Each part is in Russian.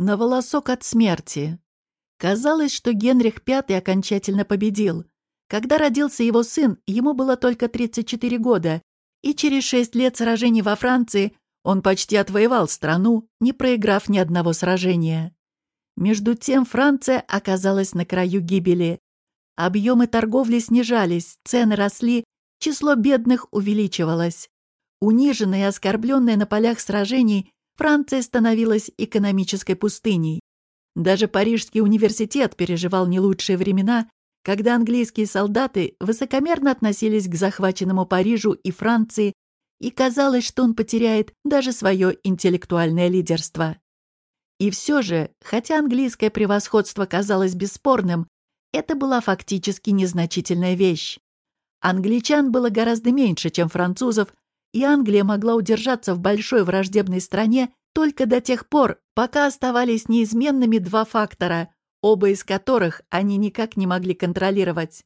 на волосок от смерти. Казалось, что Генрих V окончательно победил. Когда родился его сын, ему было только 34 года, и через шесть лет сражений во Франции он почти отвоевал страну, не проиграв ни одного сражения. Между тем Франция оказалась на краю гибели. Объемы торговли снижались, цены росли, число бедных увеличивалось. Униженная и оскорбленная на полях сражений, Франция становилась экономической пустыней. Даже Парижский университет переживал не лучшие времена, когда английские солдаты высокомерно относились к захваченному Парижу и Франции, и казалось, что он потеряет даже свое интеллектуальное лидерство. И все же, хотя английское превосходство казалось бесспорным, это была фактически незначительная вещь. Англичан было гораздо меньше, чем французов, и Англия могла удержаться в большой враждебной стране только до тех пор, пока оставались неизменными два фактора, оба из которых они никак не могли контролировать.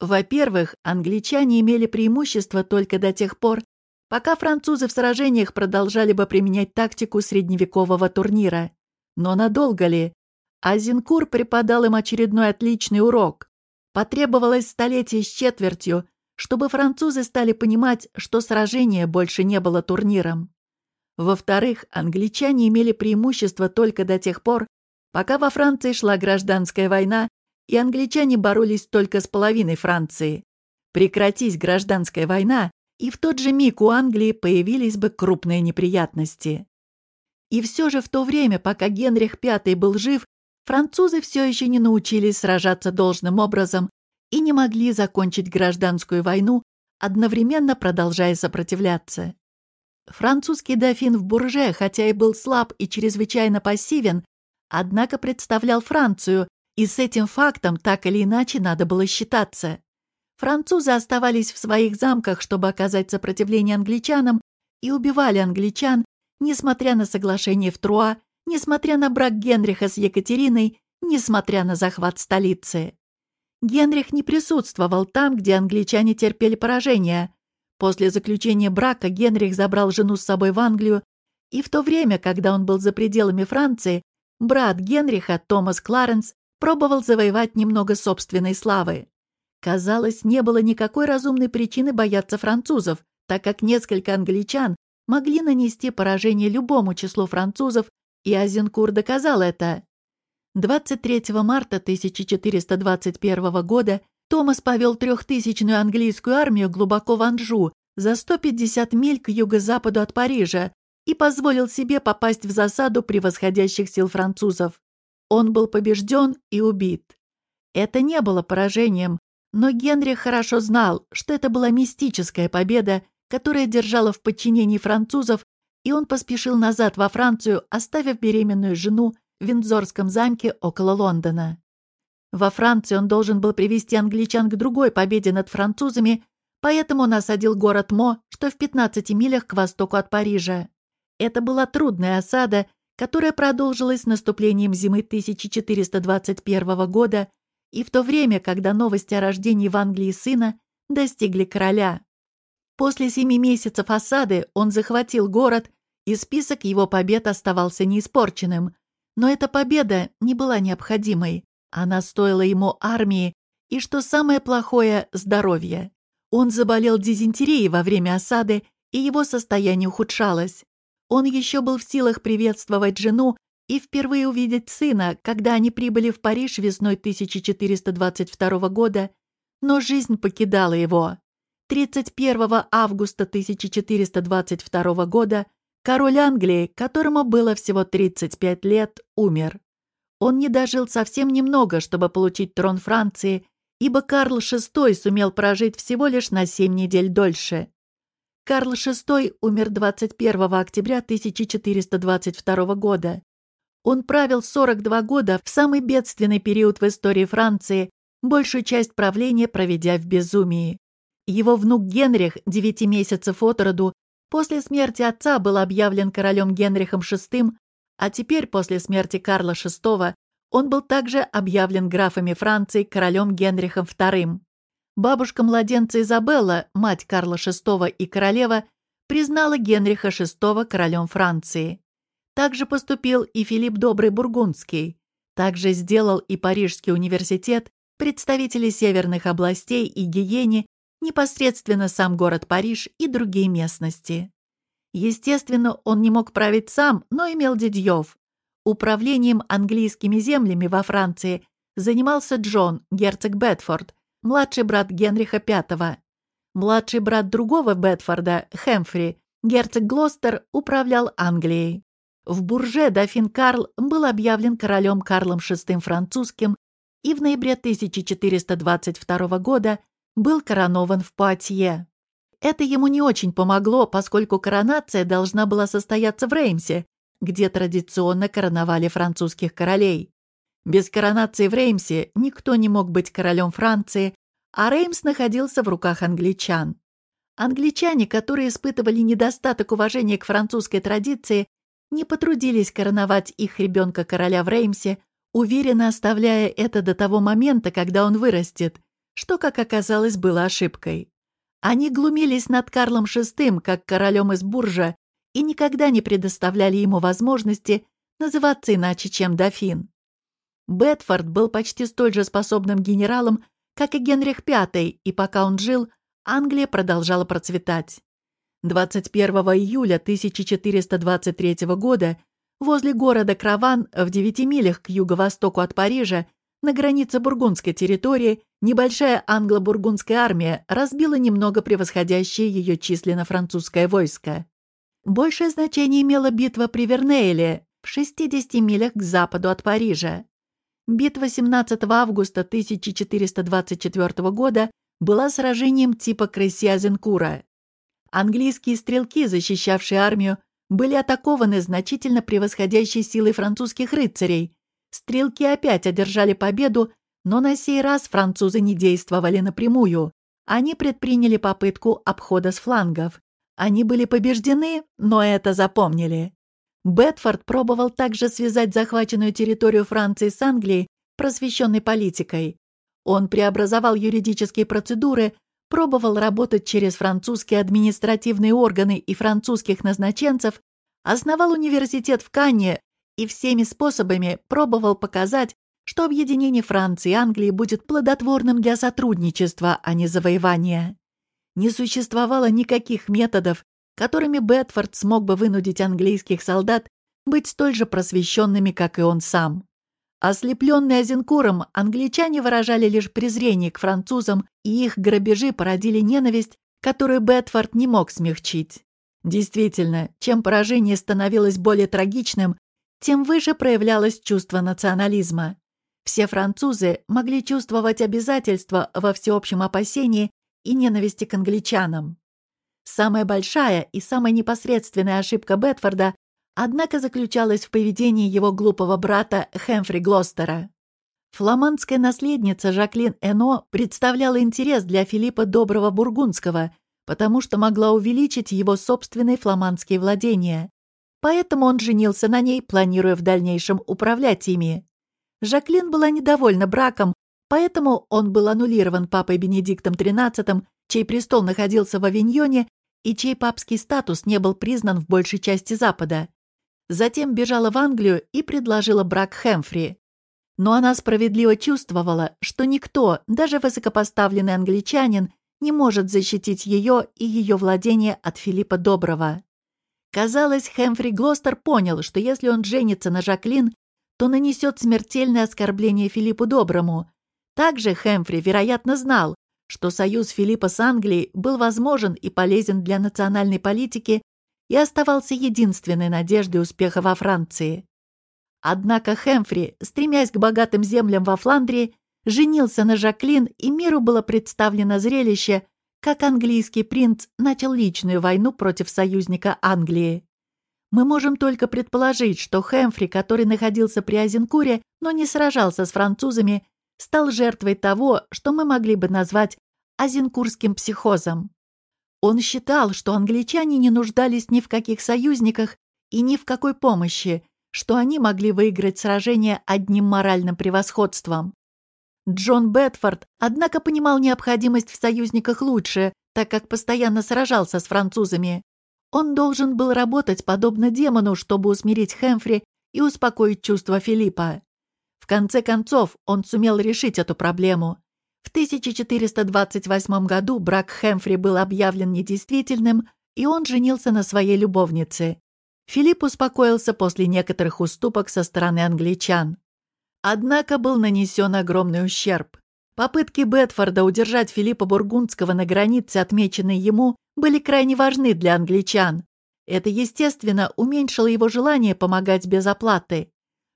Во-первых, англичане имели преимущество только до тех пор, пока французы в сражениях продолжали бы применять тактику средневекового турнира. Но надолго ли? Азинкур преподал им очередной отличный урок. Потребовалось столетие с четвертью, чтобы французы стали понимать, что сражение больше не было турниром. Во-вторых, англичане имели преимущество только до тех пор, пока во Франции шла гражданская война, и англичане боролись только с половиной Франции. Прекратись гражданская война, и в тот же миг у Англии появились бы крупные неприятности. И все же в то время, пока Генрих V был жив, французы все еще не научились сражаться должным образом и не могли закончить гражданскую войну, одновременно продолжая сопротивляться. Французский дофин в Бурже, хотя и был слаб и чрезвычайно пассивен, однако представлял Францию, и с этим фактом так или иначе надо было считаться. Французы оставались в своих замках, чтобы оказать сопротивление англичанам, и убивали англичан, несмотря на соглашение в Труа, несмотря на брак Генриха с Екатериной, несмотря на захват столицы. Генрих не присутствовал там, где англичане терпели поражение. После заключения брака Генрих забрал жену с собой в Англию, и в то время, когда он был за пределами Франции, брат Генриха, Томас Кларенс, пробовал завоевать немного собственной славы. Казалось, не было никакой разумной причины бояться французов, так как несколько англичан могли нанести поражение любому числу французов, и Азенкур доказал это. 23 марта 1421 года Томас повел трехтысячную английскую армию глубоко в Анжу, за 150 миль к юго-западу от Парижа, и позволил себе попасть в засаду превосходящих сил французов. Он был побежден и убит. Это не было поражением, но Генрих хорошо знал, что это была мистическая победа, которая держала в подчинении французов, и он поспешил назад во Францию, оставив беременную жену в Виндзорском замке около Лондона. Во Франции он должен был привести англичан к другой победе над французами, поэтому он осадил город Мо, что в 15 милях к востоку от Парижа. Это была трудная осада, которая продолжилась наступлением зимы 1421 года и в то время, когда новости о рождении в Англии сына достигли короля. После семи месяцев осады он захватил город, и список его побед оставался неиспорченным. Но эта победа не была необходимой. Она стоила ему армии и, что самое плохое, здоровья. Он заболел дизентерией во время осады, и его состояние ухудшалось. Он еще был в силах приветствовать жену и впервые увидеть сына, когда они прибыли в Париж весной 1422 года, но жизнь покидала его. 31 августа 1422 года король Англии, которому было всего 35 лет, умер. Он не дожил совсем немного, чтобы получить трон Франции, ибо Карл VI сумел прожить всего лишь на 7 недель дольше. Карл VI умер 21 октября 1422 года. Он правил 42 года в самый бедственный период в истории Франции, большую часть правления проведя в безумии. Его внук Генрих, 9 месяцев от роду, после смерти отца был объявлен королем Генрихом VI, а теперь, после смерти Карла VI, он был также объявлен графами Франции королем Генрихом II. Бабушка младенца Изабелла, мать Карла VI и королева, признала Генриха VI королем Франции. Также поступил и Филипп Добрый Бургундский. Также сделал и Парижский университет, представители северных областей и Гиени, непосредственно сам город Париж и другие местности. Естественно, он не мог править сам, но имел дядьев. Управлением английскими землями во Франции занимался Джон, герцог Бетфорд, младший брат Генриха V. Младший брат другого Бетфорда, Хэмфри, герцог Глостер, управлял Англией. В Бурже дофин Карл был объявлен королем Карлом VI французским и в ноябре 1422 года был коронован в Пуатье. Это ему не очень помогло, поскольку коронация должна была состояться в Реймсе, где традиционно короновали французских королей. Без коронации в Реймсе никто не мог быть королем Франции, а Реймс находился в руках англичан. Англичане, которые испытывали недостаток уважения к французской традиции, не потрудились короновать их ребенка короля в Реймсе, уверенно оставляя это до того момента, когда он вырастет, что, как оказалось, было ошибкой. Они глумились над Карлом VI, как королем из Буржа, и никогда не предоставляли ему возможности называться иначе, чем дофин. Бетфорд был почти столь же способным генералом, как и Генрих V, и пока он жил, Англия продолжала процветать. 21 июля 1423 года возле города Краван в 9 милях к юго-востоку от Парижа на границе бургундской территории небольшая англо-бургундская армия разбила немного превосходящее ее численно французское войско. Большее значение имела битва при Вернейле в 60 милях к западу от Парижа. Битва 17 августа 1424 года была сражением типа Крейси-Азенкура. Английские стрелки, защищавшие армию, были атакованы значительно превосходящей силой французских рыцарей. Стрелки опять одержали победу, но на сей раз французы не действовали напрямую. Они предприняли попытку обхода с флангов. Они были побеждены, но это запомнили. Бетфорд пробовал также связать захваченную территорию Франции с Англией, просвещенной политикой. Он преобразовал юридические процедуры, пробовал работать через французские административные органы и французских назначенцев, основал университет в Канне и всеми способами пробовал показать, что объединение Франции и Англии будет плодотворным для сотрудничества, а не завоевания. Не существовало никаких методов, которыми Бетфорд смог бы вынудить английских солдат быть столь же просвещенными, как и он сам. Ослепленные Азенкуром, англичане выражали лишь презрение к французам, и их грабежи породили ненависть, которую Бетфорд не мог смягчить. Действительно, чем поражение становилось более трагичным, тем выше проявлялось чувство национализма. Все французы могли чувствовать обязательства во всеобщем опасении и ненависти к англичанам. Самая большая и самая непосредственная ошибка Бетфорда однако заключалась в поведении его глупого брата Хэмфри Глостера. Фламандская наследница Жаклин Эно представляла интерес для Филиппа Доброго Бургундского, потому что могла увеличить его собственные фламандские владения. Поэтому он женился на ней, планируя в дальнейшем управлять ими. Жаклин была недовольна браком, поэтому он был аннулирован папой Бенедиктом XIII, чей престол находился в Авиньоне и чей папский статус не был признан в большей части Запада. Затем бежала в Англию и предложила брак Хэмфри. Но она справедливо чувствовала, что никто, даже высокопоставленный англичанин, не может защитить ее и ее владение от Филиппа Доброго. Казалось, Хэмфри Глостер понял, что если он женится на Жаклин, то нанесет смертельное оскорбление Филиппу Доброму. Также Хэмфри, вероятно, знал, что союз Филиппа с Англией был возможен и полезен для национальной политики и оставался единственной надеждой успеха во Франции. Однако Хэмфри, стремясь к богатым землям во Фландрии, женился на Жаклин, и миру было представлено зрелище, как английский принц начал личную войну против союзника Англии. Мы можем только предположить, что Хэмфри, который находился при Азенкуре, но не сражался с французами, стал жертвой того, что мы могли бы назвать азенкурским психозом. Он считал, что англичане не нуждались ни в каких союзниках и ни в какой помощи, что они могли выиграть сражение одним моральным превосходством. Джон Бетфорд, однако, понимал необходимость в союзниках лучше, так как постоянно сражался с французами. Он должен был работать подобно демону, чтобы усмирить Хэмфри и успокоить чувства Филиппа. В конце концов, он сумел решить эту проблему. В 1428 году брак Хэмфри был объявлен недействительным, и он женился на своей любовнице. Филипп успокоился после некоторых уступок со стороны англичан. Однако был нанесен огромный ущерб. Попытки Бетфорда удержать Филиппа Бургундского на границе, отмеченной ему, были крайне важны для англичан. Это, естественно, уменьшило его желание помогать без оплаты.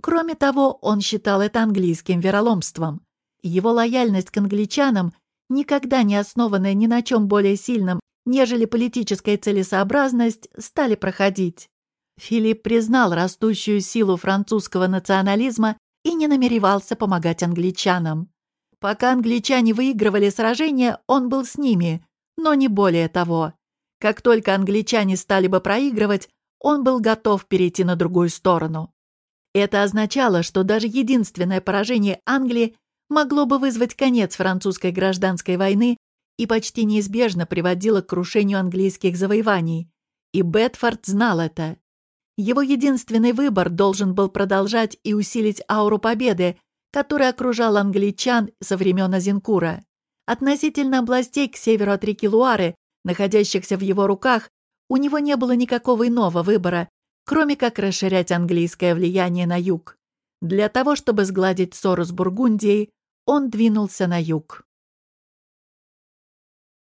Кроме того, он считал это английским вероломством. Его лояльность к англичанам, никогда не основанная ни на чем более сильном, нежели политическая целесообразность, стали проходить. Филипп признал растущую силу французского национализма и не намеревался помогать англичанам. Пока англичане выигрывали сражения, он был с ними, но не более того. Как только англичане стали бы проигрывать, он был готов перейти на другую сторону. Это означало, что даже единственное поражение Англии могло бы вызвать конец французской гражданской войны и почти неизбежно приводило к крушению английских завоеваний. И Бетфорд знал это. Его единственный выбор должен был продолжать и усилить ауру победы, который окружал англичан со времен Азенкура. Относительно областей к северу от реки Луары, находящихся в его руках, у него не было никакого иного выбора, кроме как расширять английское влияние на юг. Для того, чтобы сгладить ссору с Бургундией, он двинулся на юг.